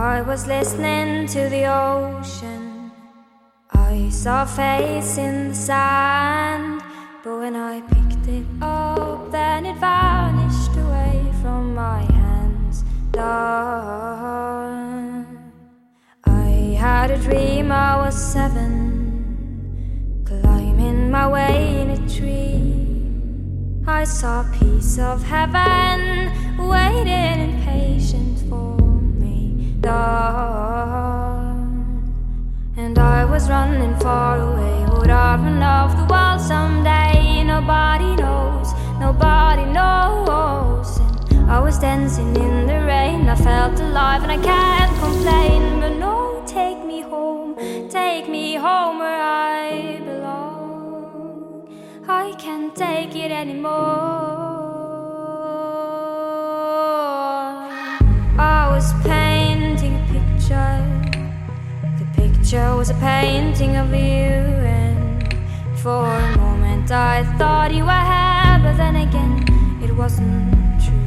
I was listening to the ocean. I saw a face in the sand, but when I picked it up, then it vanished away from my hands. Done. I had a dream I was seven, climbing my way in a tree. I saw a piece of heaven waiting impatient Off the world someday? Nobody knows, nobody knows. And I was dancing in the rain. I felt alive and I can't complain. But no, take me home, take me home where I belong. I can't take it anymore. I was painting a picture. The picture was a painting of you, for a moment I thought you were here, but then again it wasn't true.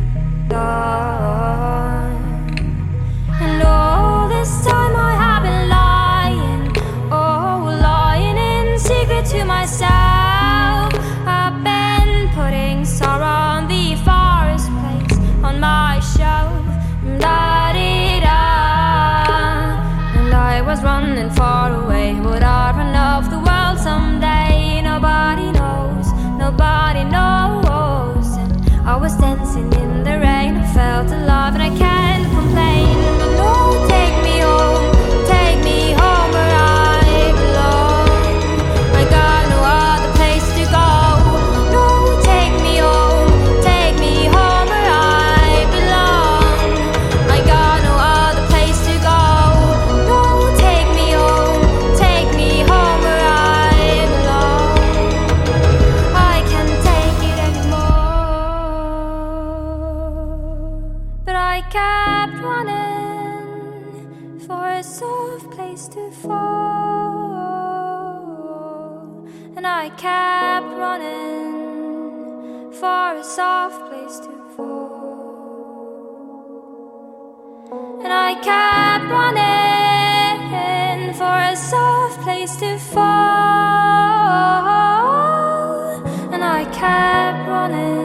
And all this time I have been lying, oh, lying in secret to myself. I've been putting sorrow on the forest place on my shelf. Da-dee-da. And I was running far away. Would I kept running for a soft place to fall. And I kept running for a soft place to fall. And I kept running for a soft place to fall. And I kept running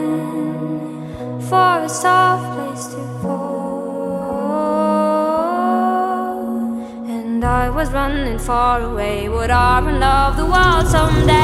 for a soft place to fall. Was running far away. Would I off the world someday?